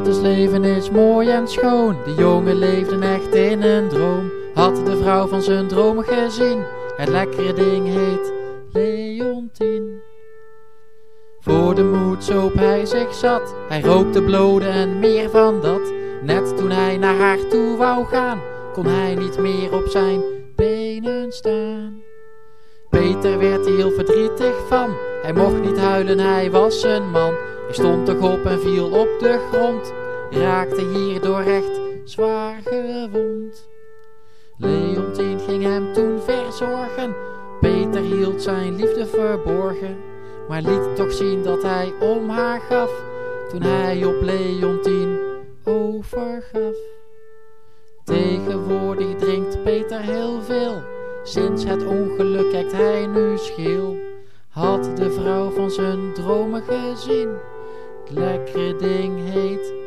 Peters leven is mooi en schoon. De jongen leefde echt in een droom. Had de vrouw van zijn droom gezien. Het lekkere ding heet Leontien. Voor de moed zoop hij zich zat. Hij rookte bloden en meer van dat. Net toen hij naar haar toe wou gaan, kon hij niet meer op zijn benen staan. Peter werd er heel verdrietig van. Hij mocht niet huilen, hij was een man. Hij stond toch op en viel op de grond. Raakte hierdoor echt zwaar gewond. Leontien ging hem toen verzorgen. Peter hield zijn liefde verborgen. Maar liet toch zien dat hij om haar gaf. Toen hij op Leontien overgaf. Tegenwoordig drinkt Peter heel veel. Sinds het ongeluk kijkt hij nu scheel. Had de vrouw van zijn dromen gezien lekker ding heet.